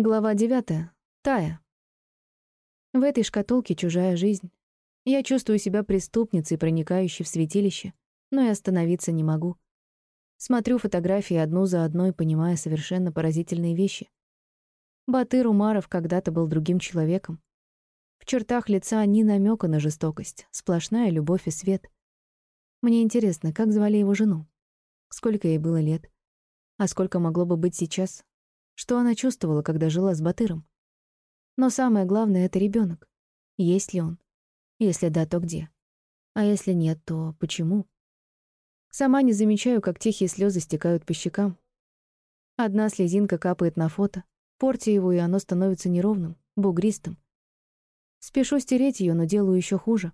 Глава девятая. Тая. В этой шкатулке чужая жизнь. Я чувствую себя преступницей, проникающей в святилище, но и остановиться не могу. Смотрю фотографии одну за одной, понимая совершенно поразительные вещи. Батыр Умаров когда-то был другим человеком. В чертах лица ни намека на жестокость, сплошная любовь и свет. Мне интересно, как звали его жену? Сколько ей было лет? А сколько могло бы быть сейчас? Что она чувствовала, когда жила с Батыром? Но самое главное — это ребенок. Есть ли он? Если да, то где? А если нет, то почему? Сама не замечаю, как тихие слезы стекают по щекам. Одна слезинка капает на фото, портя его, и оно становится неровным, бугристым. Спешу стереть ее, но делаю еще хуже.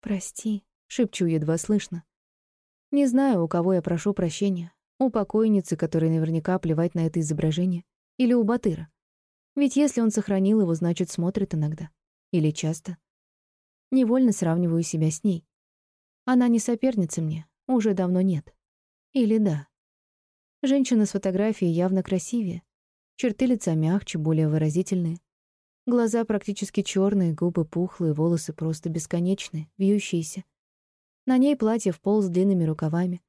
«Прости», — шепчу едва слышно. Не знаю, у кого я прошу прощения, у покойницы, которой наверняка плевать на это изображение, или у Батыра. Ведь если он сохранил его, значит, смотрит иногда. Или часто. Невольно сравниваю себя с ней. Она не соперница мне, уже давно нет. Или да. Женщина с фотографией явно красивее. Черты лица мягче, более выразительные. Глаза практически черные, губы пухлые, волосы просто бесконечные, вьющиеся. На ней платье в пол с длинными рукавами,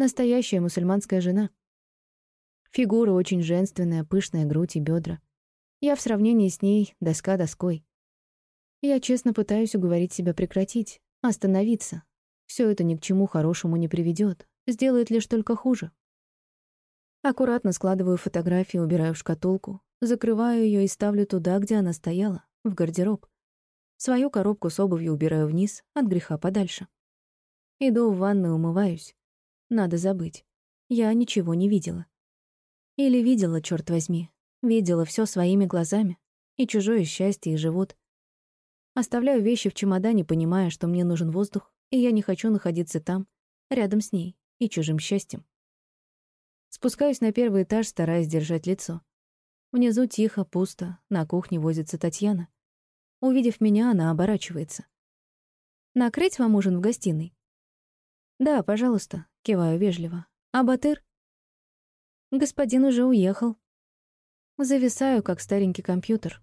Настоящая мусульманская жена. Фигура очень женственная, пышная грудь и бедра. Я в сравнении с ней доска доской. Я честно пытаюсь уговорить себя прекратить, остановиться. Все это ни к чему хорошему не приведет, сделает лишь только хуже. Аккуратно складываю фотографии, убираю в шкатулку, закрываю ее и ставлю туда, где она стояла, в гардероб. Свою коробку с обувью убираю вниз, от греха подальше. Иду в ванную, умываюсь. Надо забыть. Я ничего не видела. Или видела, черт возьми. Видела все своими глазами. И чужое счастье, и живот. Оставляю вещи в чемодане, понимая, что мне нужен воздух, и я не хочу находиться там, рядом с ней и чужим счастьем. Спускаюсь на первый этаж, стараясь держать лицо. Внизу тихо, пусто, на кухне возится Татьяна. Увидев меня, она оборачивается. «Накрыть вам ужин в гостиной?» «Да, пожалуйста», — киваю вежливо. «А Батыр?» «Господин уже уехал». Зависаю, как старенький компьютер.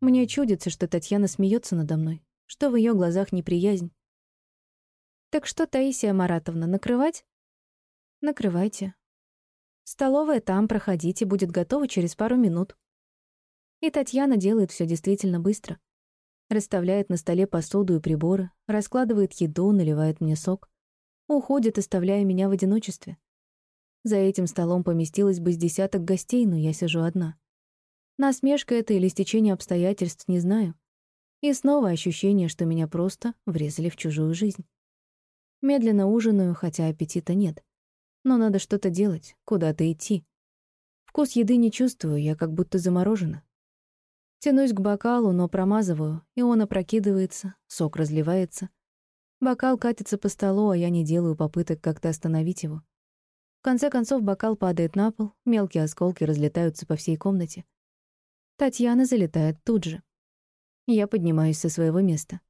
Мне чудится, что Татьяна смеется надо мной, что в ее глазах неприязнь. «Так что, Таисия Маратовна, накрывать?» «Накрывайте. Столовая там, проходите, будет готова через пару минут». И Татьяна делает все действительно быстро. Расставляет на столе посуду и приборы, раскладывает еду, наливает мне сок. Уходит, оставляя меня в одиночестве. За этим столом поместилось бы с десяток гостей, но я сижу одна. Насмешка это или стечение обстоятельств, не знаю. И снова ощущение, что меня просто врезали в чужую жизнь. Медленно ужинаю, хотя аппетита нет. Но надо что-то делать, куда-то идти. Вкус еды не чувствую, я как будто заморожена. Тянусь к бокалу, но промазываю, и он опрокидывается, сок разливается — Бокал катится по столу, а я не делаю попыток как-то остановить его. В конце концов бокал падает на пол, мелкие осколки разлетаются по всей комнате. Татьяна залетает тут же. Я поднимаюсь со своего места.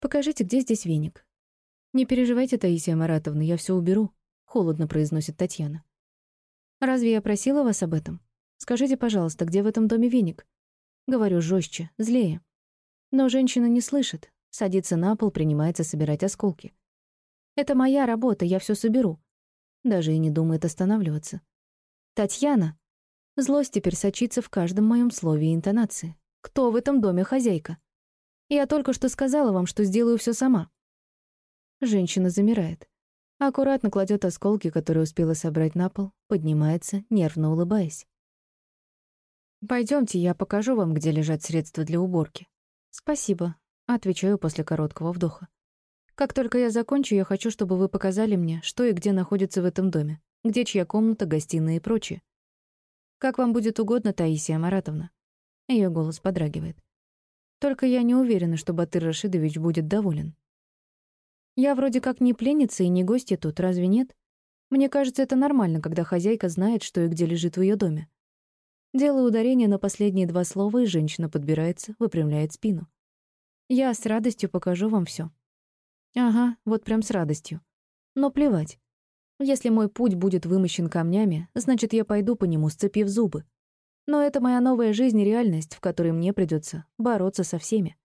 «Покажите, где здесь веник?» «Не переживайте, Таисия Маратовна, я все уберу», — холодно произносит Татьяна. «Разве я просила вас об этом? Скажите, пожалуйста, где в этом доме веник?» Говорю жестче, злее. Но женщина не слышит, Садится на пол, принимается собирать осколки. «Это моя работа, я все соберу». Даже и не думает останавливаться. «Татьяна!» Злость теперь сочится в каждом моем слове и интонации. «Кто в этом доме хозяйка?» «Я только что сказала вам, что сделаю все сама». Женщина замирает. Аккуратно кладет осколки, которые успела собрать на пол, поднимается, нервно улыбаясь. Пойдемте, я покажу вам, где лежат средства для уборки. Спасибо, Отвечаю после короткого вдоха. Как только я закончу, я хочу, чтобы вы показали мне, что и где находится в этом доме, где чья комната, гостиная и прочее. Как вам будет угодно, Таисия Маратовна. Ее голос подрагивает. Только я не уверена, что Батыр Рашидович будет доволен. Я вроде как не пленница и не гостья тут, разве нет? Мне кажется, это нормально, когда хозяйка знает, что и где лежит в ее доме. Делаю ударение на последние два слова, и женщина подбирается, выпрямляет спину. Я с радостью покажу вам все. Ага, вот прям с радостью. Но плевать. Если мой путь будет вымощен камнями, значит, я пойду по нему, сцепив зубы. Но это моя новая жизнь и реальность, в которой мне придется бороться со всеми.